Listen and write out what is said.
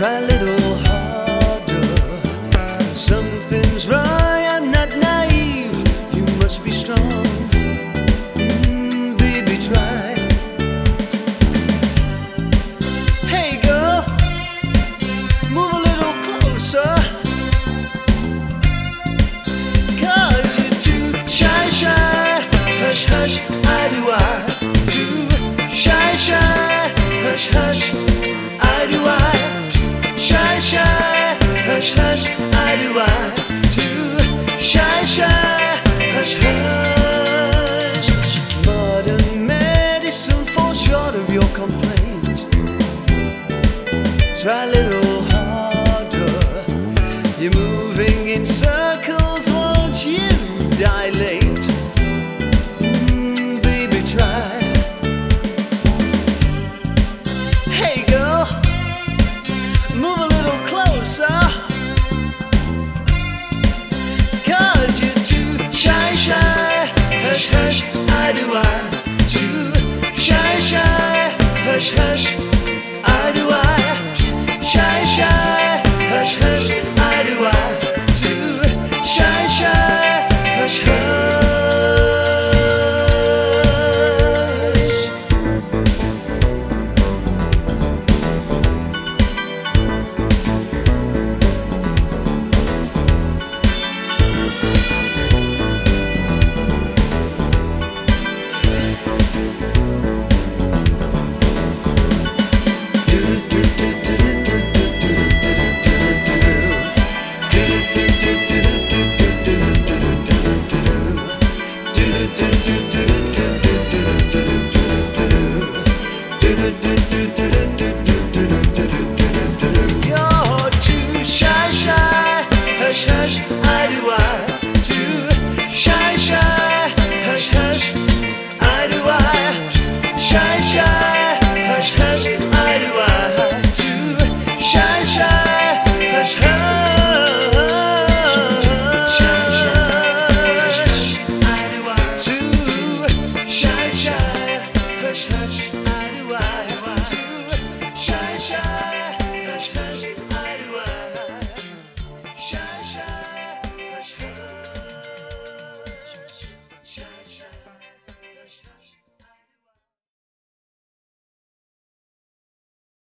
try to hush, hush. Modern medicine falls short of your complaint. Try a little. do I? You're too shy, shy, hush, hush. says.